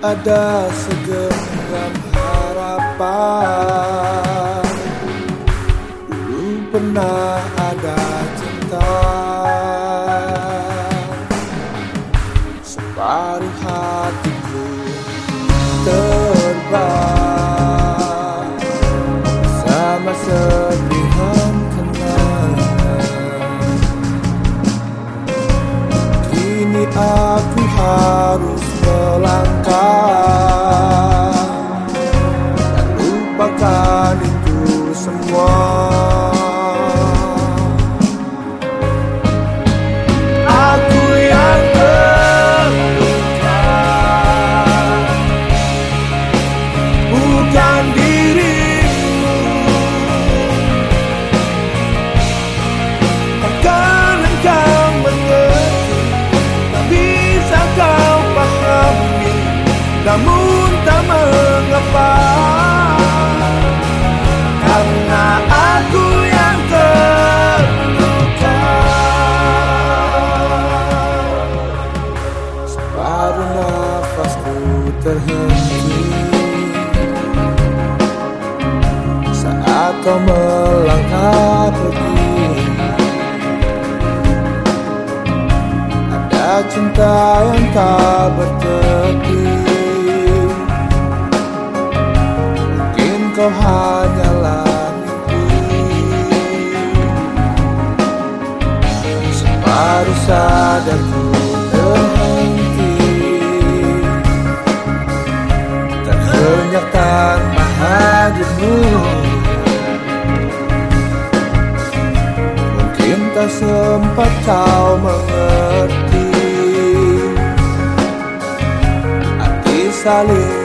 ada segenggam harapan. Dulu pernah ada cinta. Separuh hatiku terbang Sama serpihan kenangan Kini aku harus melangkah terhenti Saat kau melangkah pergi Ada cinta yang tak bertepi. Mungkin kau hanyalah Separuh sadarku sempat kau mengerti? Arti saling